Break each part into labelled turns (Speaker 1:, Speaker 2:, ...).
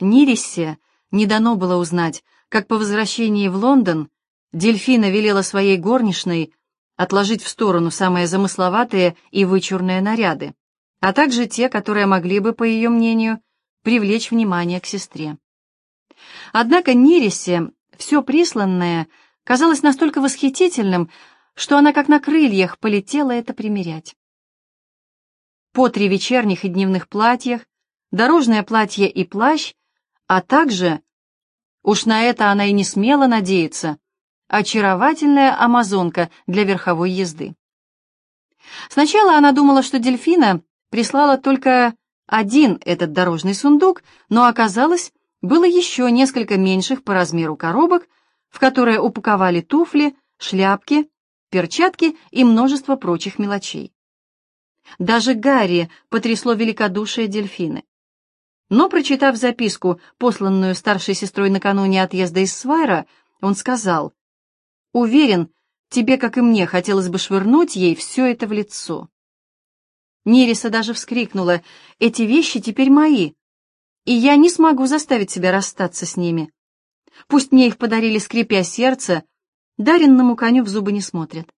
Speaker 1: Нирисе не дано было узнать, как по возвращении в Лондон Дельфина велела своей горничной отложить в сторону самые замысловатые и вычурные наряды, а также те, которые могли бы, по ее мнению, привлечь внимание к сестре. Однако Нирисе все присланное казалось настолько восхитительным, что она как на крыльях полетела это примерять. По три вечерних и дневных платьях, дорожное платье и плащ, а также, уж на это она и не смела надеяться, очаровательная амазонка для верховой езды. Сначала она думала, что дельфина прислала только один этот дорожный сундук, но оказалось, было еще несколько меньших по размеру коробок, в которые упаковали туфли, шляпки, перчатки и множество прочих мелочей. Даже Гарри потрясло великодушие дельфины. Но, прочитав записку, посланную старшей сестрой накануне отъезда из Свайра, он сказал, «Уверен, тебе, как и мне, хотелось бы швырнуть ей все это в лицо». Нериса даже вскрикнула, «Эти вещи теперь мои, и я не смогу заставить себя расстаться с ними. Пусть мне их подарили, скрипя сердце, даренному коню в зубы не смотрят».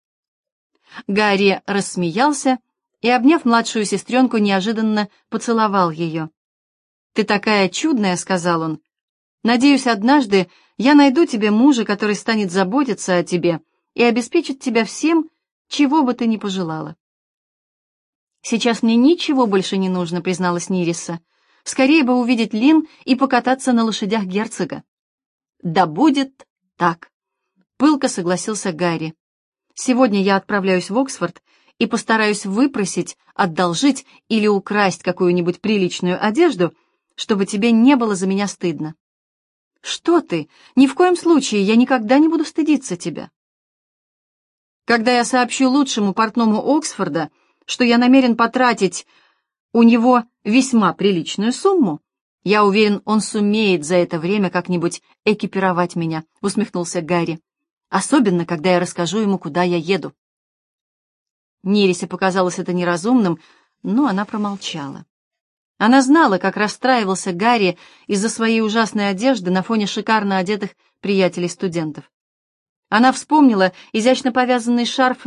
Speaker 1: Гарри рассмеялся и, обняв младшую сестренку, неожиданно поцеловал ее. «Ты такая чудная», — сказал он. «Надеюсь, однажды я найду тебе мужа, который станет заботиться о тебе и обеспечит тебя всем, чего бы ты ни пожелала». «Сейчас мне ничего больше не нужно», — призналась Нириса. «Скорее бы увидеть Лин и покататься на лошадях герцога». «Да будет так», — пылко согласился Гарри. «Сегодня я отправляюсь в Оксфорд и постараюсь выпросить, одолжить или украсть какую-нибудь приличную одежду, чтобы тебе не было за меня стыдно. Что ты? Ни в коем случае, я никогда не буду стыдиться тебя. Когда я сообщу лучшему портному Оксфорда, что я намерен потратить у него весьма приличную сумму, я уверен, он сумеет за это время как-нибудь экипировать меня, усмехнулся Гарри. Особенно, когда я расскажу ему, куда я еду. Нерисе показалось это неразумным, но она промолчала. Она знала, как расстраивался Гарри из-за своей ужасной одежды на фоне шикарно одетых приятелей-студентов. Она вспомнила изящно повязанный шарф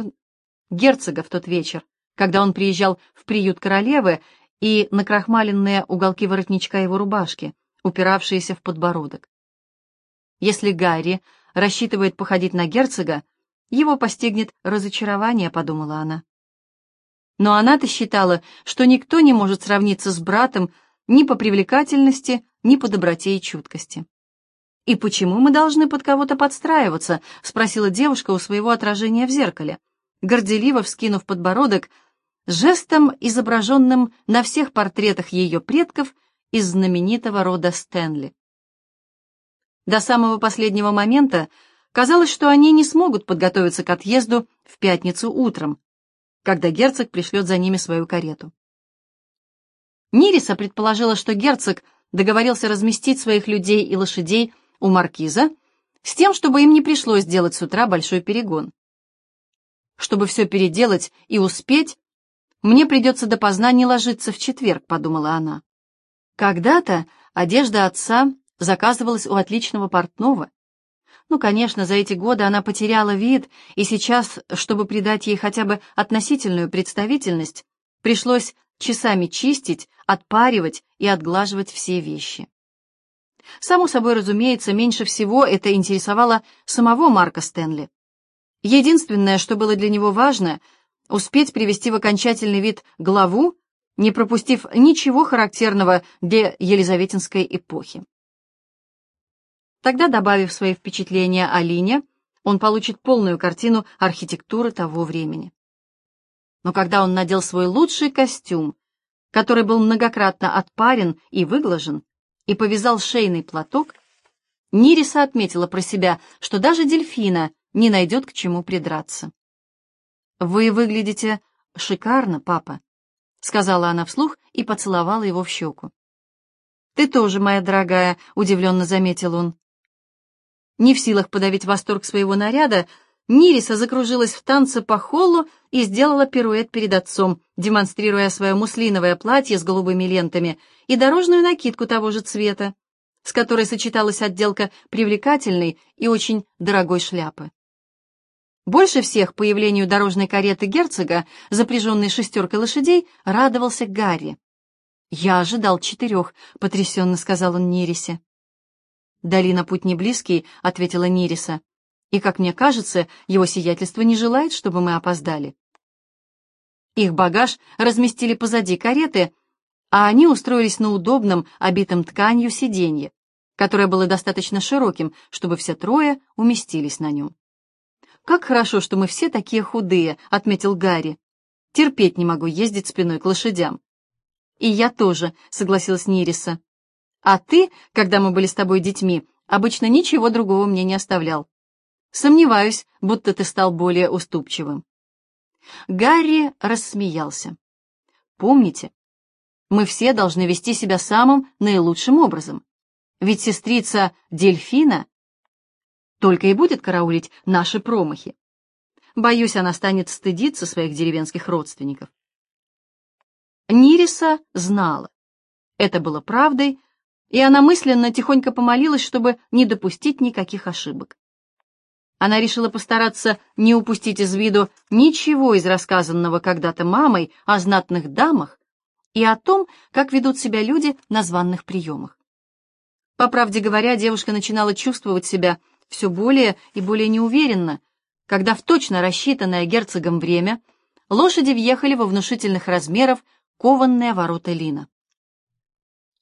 Speaker 1: герцога в тот вечер, когда он приезжал в приют королевы, и накрахмаленные уголки воротничка его рубашки, упиравшиеся в подбородок. Если Гарри рассчитывает походить на герцога, его постигнет разочарование, подумала она. Но она-то считала, что никто не может сравниться с братом ни по привлекательности, ни по доброте и чуткости. «И почему мы должны под кого-то подстраиваться?» — спросила девушка у своего отражения в зеркале, горделиво вскинув подбородок, жестом, изображенным на всех портретах ее предков из знаменитого рода Стэнли. До самого последнего момента казалось, что они не смогут подготовиться к отъезду в пятницу утром, когда герцог пришлет за ними свою карету. Нириса предположила, что герцог договорился разместить своих людей и лошадей у маркиза с тем, чтобы им не пришлось делать с утра большой перегон. Чтобы все переделать и успеть, мне придется допоздна не ложиться в четверг, подумала она. Когда-то одежда отца заказывалась у отличного портного, ну, конечно, за эти годы она потеряла вид, и сейчас, чтобы придать ей хотя бы относительную представительность, пришлось часами чистить, отпаривать и отглаживать все вещи. Само собой разумеется, меньше всего это интересовало самого Марка Стэнли. Единственное, что было для него важно, успеть привести в окончательный вид главу, не пропустив ничего характерного для Елизаветинской эпохи. Тогда, добавив свои впечатления о Лине, он получит полную картину архитектуры того времени. Но когда он надел свой лучший костюм, который был многократно отпарен и выглажен, и повязал шейный платок, Нириса отметила про себя, что даже дельфина не найдет к чему придраться. «Вы выглядите шикарно, папа», — сказала она вслух и поцеловала его в щеку. «Ты тоже, моя дорогая», — удивленно заметил он. Не в силах подавить восторг своего наряда, Нириса закружилась в танце по холлу и сделала пируэт перед отцом, демонстрируя свое муслиновое платье с голубыми лентами и дорожную накидку того же цвета. с которой сочеталась отделка привлекательной и очень дорогой шляпы. Больше всех появлению дорожной кареты герцога, запряженной шестеркой лошадей, радовался Гарри. «Я ожидал четырех», — потрясенно сказал он Нирисе. «Долина путь не близкий», — ответила Нириса. «И, как мне кажется, его сиятельство не желает, чтобы мы опоздали». Их багаж разместили позади кареты, а они устроились на удобном, обитом тканью сиденье, которое было достаточно широким, чтобы все трое уместились на нем. «Как хорошо, что мы все такие худые», — отметил Гарри. «Терпеть не могу ездить спиной к лошадям». «И я тоже», — согласилась Нириса. «А ты, когда мы были с тобой детьми, обычно ничего другого мне не оставлял. Сомневаюсь, будто ты стал более уступчивым». Гарри рассмеялся. «Помните, мы все должны вести себя самым наилучшим образом. Ведь сестрица Дельфина только и будет караулить наши промахи. Боюсь, она станет стыдиться своих деревенских родственников. Нириса знала. Это было правдой, и она мысленно тихонько помолилась, чтобы не допустить никаких ошибок. Она решила постараться не упустить из виду ничего из рассказанного когда-то мамой о знатных дамах и о том, как ведут себя люди на званных приемах. По правде говоря, девушка начинала чувствовать себя все более и более неуверенно, когда в точно рассчитанное герцогом время лошади въехали во внушительных размеров кованные ворота Лина.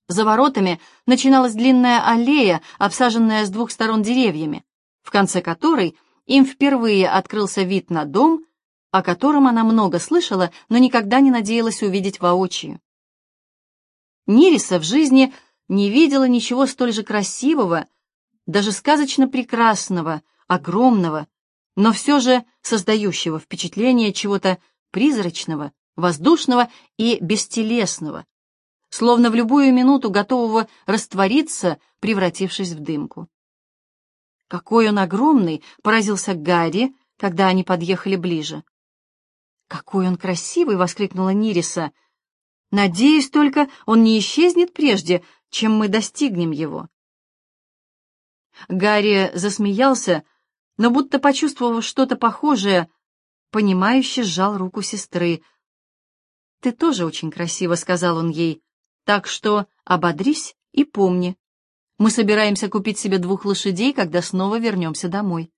Speaker 1: За воротами начиналась длинная аллея, обсаженная с двух сторон деревьями, в конце которой им впервые открылся вид на дом, о котором она много слышала, но никогда не надеялась увидеть воочию. Нириса в жизни не видела ничего столь же красивого даже сказочно прекрасного, огромного, но все же создающего впечатление чего-то призрачного, воздушного и бестелесного, словно в любую минуту готового раствориться, превратившись в дымку. «Какой он огромный!» — поразился Гарри, когда они подъехали ближе. «Какой он красивый!» — воскликнула Нириса. «Надеюсь только, он не исчезнет прежде, чем мы достигнем его». Гарри засмеялся, но будто почувствовав что-то похожее, понимающе сжал руку сестры. «Ты тоже очень красиво», — сказал он ей, — «так что ободрись и помни. Мы собираемся купить себе двух лошадей, когда снова вернемся домой».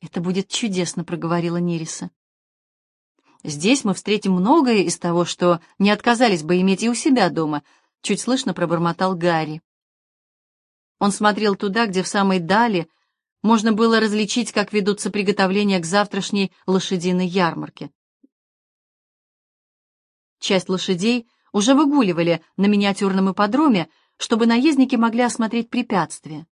Speaker 1: «Это будет чудесно», — проговорила Нериса. «Здесь мы встретим многое из того, что не отказались бы иметь и у себя дома», — чуть слышно пробормотал Гарри. Он смотрел туда, где в самой дали можно было различить, как ведутся приготовления к завтрашней лошадиной ярмарке. Часть лошадей уже выгуливали на миниатюрном ипподроме, чтобы наездники могли осмотреть препятствия.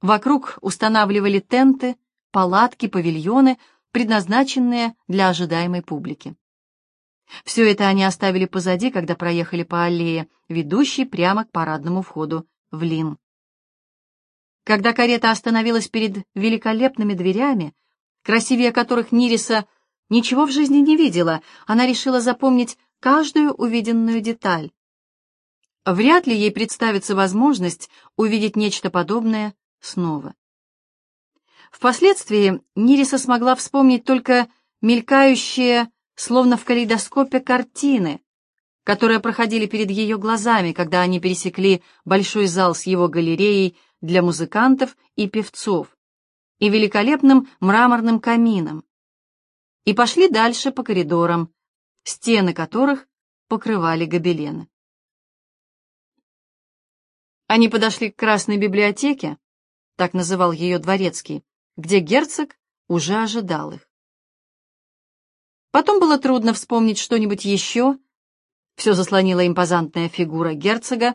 Speaker 1: Вокруг устанавливали тенты, палатки, павильоны, предназначенные для ожидаемой публики. Все это они оставили позади, когда проехали по аллее, ведущей прямо к парадному входу в Лин. Когда карета остановилась перед великолепными дверями, красивее которых Нириса ничего в жизни не видела, она решила запомнить каждую увиденную деталь. Вряд ли ей представится возможность увидеть нечто подобное снова. Впоследствии Нириса смогла вспомнить только мелькающие, словно в калейдоскопе, картины, которые проходили перед ее глазами, когда они пересекли большой зал с его галереей для музыкантов и певцов и великолепным мраморным камином, и пошли дальше по коридорам, стены которых покрывали гобелены. Они подошли к Красной библиотеке, так называл ее дворецкий, где герцог уже ожидал их. Потом было трудно вспомнить что-нибудь еще, все заслонила импозантная фигура герцога,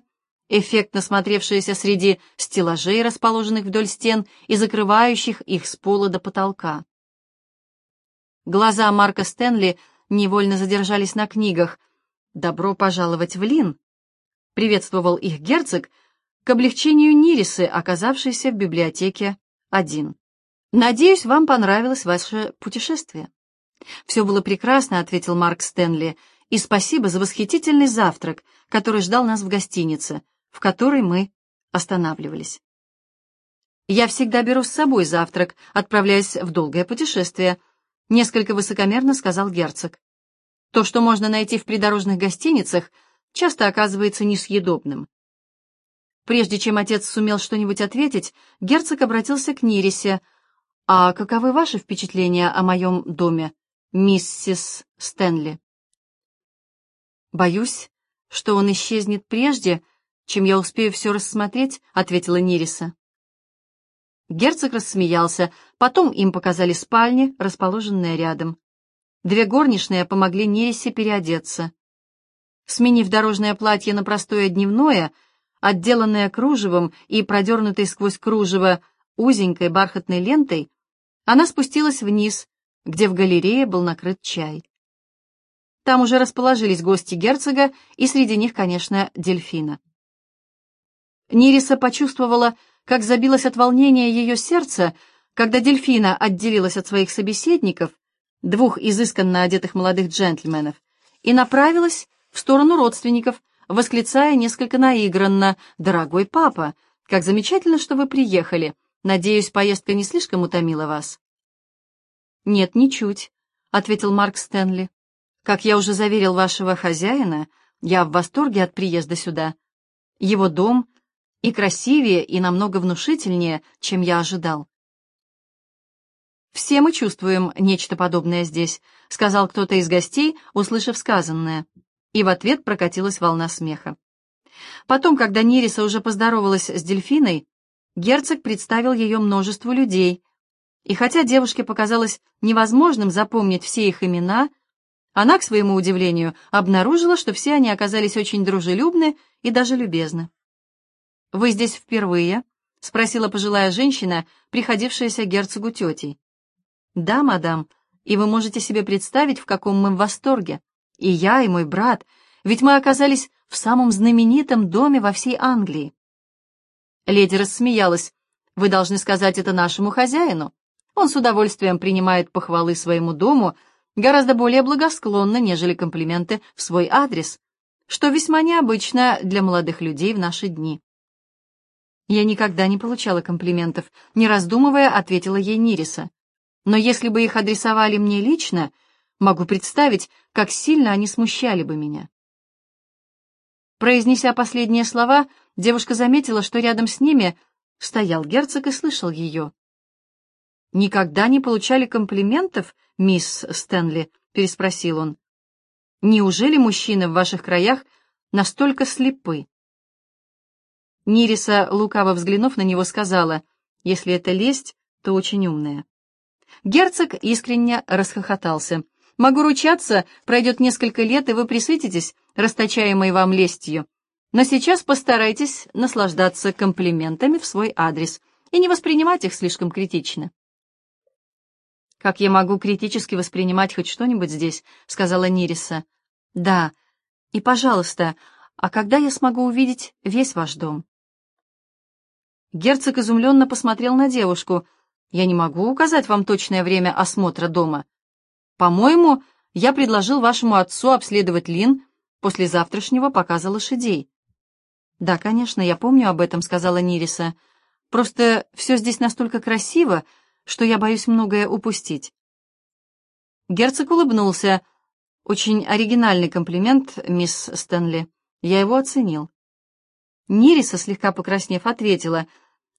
Speaker 1: эффектно смотревшаяся среди стеллажей, расположенных вдоль стен и закрывающих их с пола до потолка. Глаза Марка Стэнли невольно задержались на книгах. «Добро пожаловать в Лин!» — приветствовал их герцог к облегчению Нирисы, оказавшейся в библиотеке один. «Надеюсь, вам понравилось ваше путешествие». «Все было прекрасно», — ответил Марк Стэнли, — и спасибо за восхитительный завтрак, который ждал нас в гостинице. в которой мы останавливались. «Я всегда беру с собой завтрак, отправляясь в долгое путешествие», — несколько высокомерно сказал герцог. «То, что можно найти в придорожных гостиницах, часто оказывается несъедобным». Прежде чем отец сумел что-нибудь ответить, герцог обратился к Нирисе. «А каковы ваши впечатления о моем доме, миссис Стэнли?» «Боюсь, что он исчезнет прежде, чем я успею все рассмотреть», — ответила Нириса. Герцог рассмеялся, потом им показали спальни, расположенные рядом. Две горничные помогли Нирисе переодеться. Сменив дорожное платье на простое дневное, отделанное кружевом и продернутой сквозь кружево узенькой бархатной лентой, она спустилась вниз, где в галерее был накрыт чай. Там уже расположились гости герцога, и среди них, конечно, дельфина. Нириса почувствовала, как забилось от волнения ее сердце, когда дельфина отделилась от своих собеседников, двух изысканно одетых молодых джентльменов, и направилась в сторону родственников, восклицая несколько наигранно «Дорогой папа, как замечательно, что вы приехали. Надеюсь, поездка не слишком утомила вас?» «Нет, ничуть», — ответил Марк Стэнли. «Как я уже заверил вашего хозяина, я в восторге от приезда сюда. Его дом и красивее, и намного внушительнее, чем я ожидал. «Все мы чувствуем нечто подобное здесь», — сказал кто-то из гостей, услышав сказанное, и в ответ прокатилась волна смеха. Потом, когда Нириса уже поздоровалась с дельфиной, герцог представил ее множеству людей, и хотя девушке показалось невозможным запомнить все их имена, она, к своему удивлению, обнаружила, что все они оказались очень дружелюбны и даже любезны. «Вы здесь впервые?» — спросила пожилая женщина, приходившаяся герцогу тетей. «Да, мадам, и вы можете себе представить, в каком мы в восторге. И я, и мой брат, ведь мы оказались в самом знаменитом доме во всей Англии». Леди рассмеялась. «Вы должны сказать это нашему хозяину. Он с удовольствием принимает похвалы своему дому гораздо более благосклонно, нежели комплименты в свой адрес, что весьма необычно для молодых людей в наши дни». Я никогда не получала комплиментов, не раздумывая, ответила ей Нириса. Но если бы их адресовали мне лично, могу представить, как сильно они смущали бы меня. Произнеся последние слова, девушка заметила, что рядом с ними стоял герцог и слышал ее. «Никогда не получали комплиментов, мисс Стэнли?» — переспросил он. «Неужели мужчины в ваших краях настолько слепы?» Нириса, лукаво взглянув на него, сказала, «Если это лесть, то очень умная». Герцог искренне расхохотался. «Могу ручаться, пройдет несколько лет, и вы присытитесь расточаемой вам лестью. Но сейчас постарайтесь наслаждаться комплиментами в свой адрес и не воспринимать их слишком критично». «Как я могу критически воспринимать хоть что-нибудь здесь?» — сказала Нириса. «Да. И, пожалуйста, а когда я смогу увидеть весь ваш дом?» Герцог изумленно посмотрел на девушку. «Я не могу указать вам точное время осмотра дома. По-моему, я предложил вашему отцу обследовать Лин после завтрашнего показа лошадей». «Да, конечно, я помню об этом», — сказала Нириса. «Просто все здесь настолько красиво, что я боюсь многое упустить». Герцог улыбнулся. «Очень оригинальный комплимент, мисс Стэнли. Я его оценил». Нириса, слегка покраснев, ответила,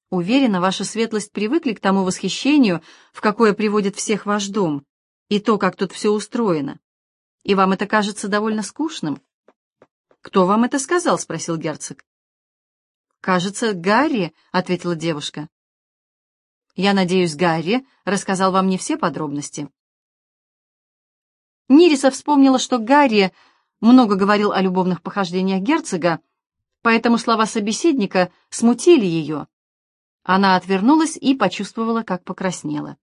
Speaker 1: «Уверена, ваша светлость привыкли к тому восхищению, в какое приводит всех ваш дом, и то, как тут все устроено. И вам это кажется довольно скучным?» «Кто вам это сказал?» — спросил герцог. «Кажется, Гарри», — ответила девушка. «Я надеюсь, Гарри рассказал вам не все подробности». Нириса вспомнила, что Гарри много говорил о любовных похождениях герцога, поэтому слова собеседника смутили ее. Она отвернулась и почувствовала, как покраснела.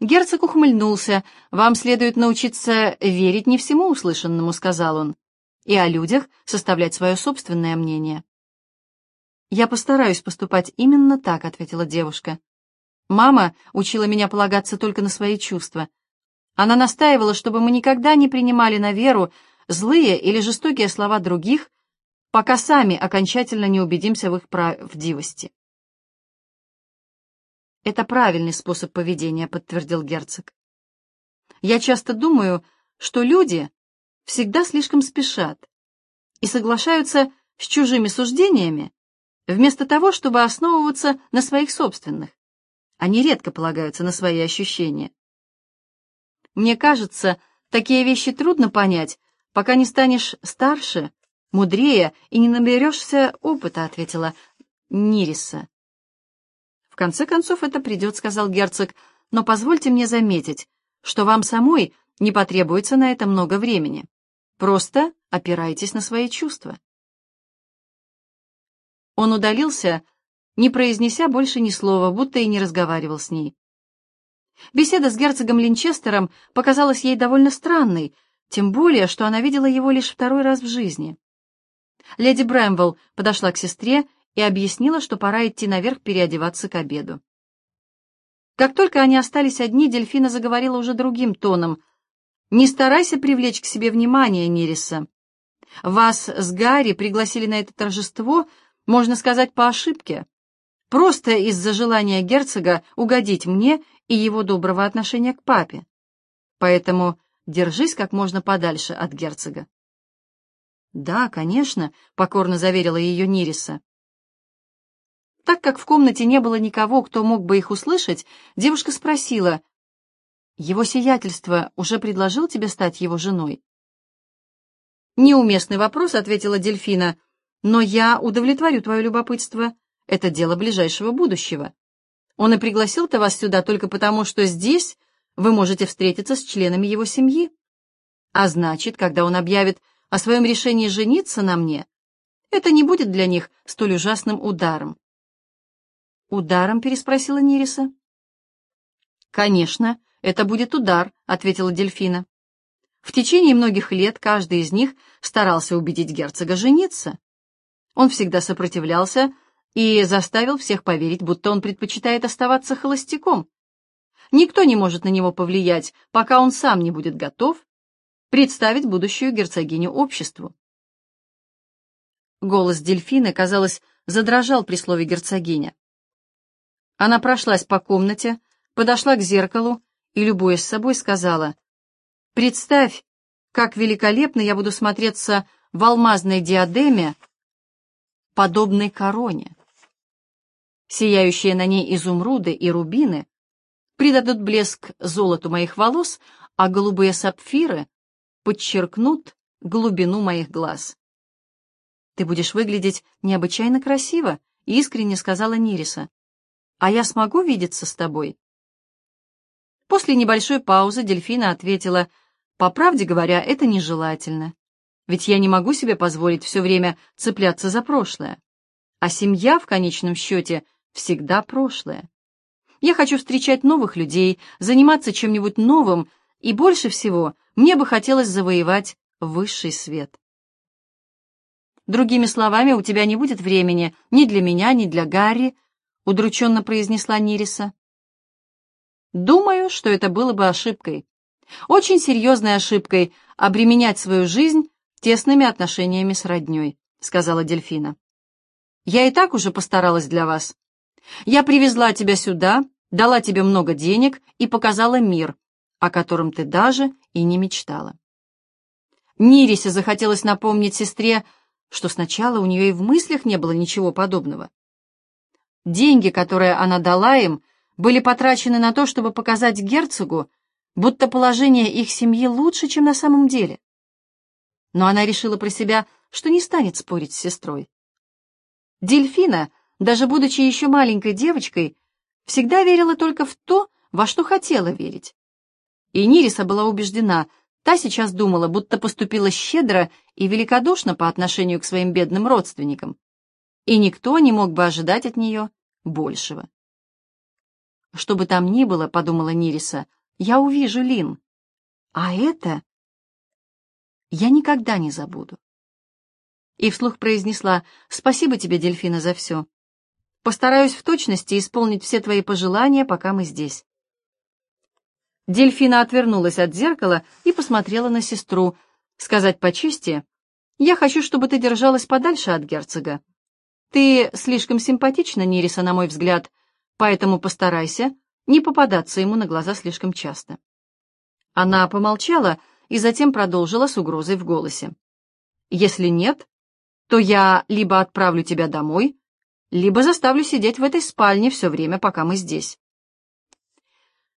Speaker 1: Герцог ухмыльнулся. «Вам следует научиться верить не всему услышанному», — сказал он, «и о людях составлять свое собственное мнение». «Я постараюсь поступать именно так», — ответила девушка. «Мама учила меня полагаться только на свои чувства. Она настаивала, чтобы мы никогда не принимали на веру злые или жестокие слова других, пока сами окончательно не убедимся в их правдивости. «Это правильный способ поведения», — подтвердил герцог. «Я часто думаю, что люди всегда слишком спешат и соглашаются с чужими суждениями, вместо того, чтобы основываться на своих собственных. Они редко полагаются на свои ощущения. Мне кажется, такие вещи трудно понять, пока не станешь старше, мудрее и не наберешься опыта, ответила Нириса. В конце концов, это придет, сказал герцог, но позвольте мне заметить, что вам самой не потребуется на это много времени. Просто опирайтесь на свои чувства. Он удалился, не произнеся больше ни слова, будто и не разговаривал с ней. Беседа с герцогом Линчестером показалась ей довольно странной, тем более, что она видела его лишь второй раз в жизни. Леди Брэмвелл подошла к сестре и объяснила, что пора идти наверх переодеваться к обеду. Как только они остались одни, Дельфина заговорила уже другим тоном. «Не старайся привлечь к себе внимание, Нериса. Вас с Гарри пригласили на это торжество, можно сказать, по ошибке, просто из-за желания герцога угодить мне и его доброго отношения к папе. Поэтому держись как можно подальше от герцога. «Да, конечно», — покорно заверила ее Нириса. Так как в комнате не было никого, кто мог бы их услышать, девушка спросила, «Его сиятельство уже предложил тебе стать его женой?» «Неуместный вопрос», — ответила Дельфина, но я удовлетворю твое любопытство. Это дело ближайшего будущего. Он и пригласил-то вас сюда только потому, что здесь вы можете встретиться с членами его семьи. А значит, когда он объявит о своем решении жениться на мне, это не будет для них столь ужасным ударом. «Ударом?» — переспросила Нириса. «Конечно, это будет удар», — ответила Дельфина. В течение многих лет каждый из них старался убедить герцога жениться. Он всегда сопротивлялся и заставил всех поверить, будто он предпочитает оставаться холостяком. Никто не может на него повлиять, пока он сам не будет готов представить будущую герцогиню обществу. Голос дельфины, казалось, задрожал при слове «герцогиня». Она прошлась по комнате, подошла к зеркалу и, любуясь собой, сказала, «Представь, как великолепно я буду смотреться в алмазной диадеме подобной короне. Сияющие на ней изумруды и рубины придадут блеск золоту моих волос, а голубые сапфиры подчеркнут глубину моих глаз. «Ты будешь выглядеть необычайно красиво», — искренне сказала Нириса. «А я смогу видеться с тобой?» После небольшой паузы Дельфина ответила, «По правде говоря, это нежелательно. Ведь я не могу себе позволить все время цепляться за прошлое. А семья, в конечном счете, всегда прошлое. Я хочу встречать новых людей, заниматься чем-нибудь новым, и больше всего мне бы хотелось завоевать высший свет. Другими словами, у тебя не будет времени ни для меня, ни для Гарри, удрученно произнесла Нириса. Думаю, что это было бы ошибкой. Очень серьезной ошибкой обременять свою жизнь тесными отношениями с роднёй», — сказала Дельфина. «Я и так уже постаралась для вас. Я привезла тебя сюда, дала тебе много денег и показала мир, о котором ты даже и не мечтала». Нирисе захотелось напомнить сестре, что сначала у нее и в мыслях не было ничего подобного. Деньги, которые она дала им, были потрачены на то, чтобы показать герцогу, будто положение их семьи лучше, чем на самом деле но она решила про себя, что не станет спорить с сестрой. Дельфина, даже будучи еще маленькой девочкой, всегда верила только в то, во что хотела верить. И Нириса была убеждена, та сейчас думала, будто поступила щедро и великодушно по отношению к своим бедным родственникам, и никто не мог бы ожидать от нее большего. «Что бы там ни было, — подумала Нириса, — я увижу Лин. А это я никогда не забуду. И вслух произнесла «Спасибо тебе, Дельфина, за все. Постараюсь в точности исполнить все твои пожелания, пока мы здесь». Дельфина отвернулась от зеркала и посмотрела на сестру. Сказать по чести, Я хочу, чтобы ты держалась подальше от герцога. Ты слишком симпатична, Нириса, на мой взгляд, поэтому постарайся не попадаться ему на глаза слишком часто». Она помолчала и затем продолжила с угрозой в голосе. «Если нет, то я либо отправлю тебя домой, либо заставлю сидеть в этой спальне все время, пока мы здесь.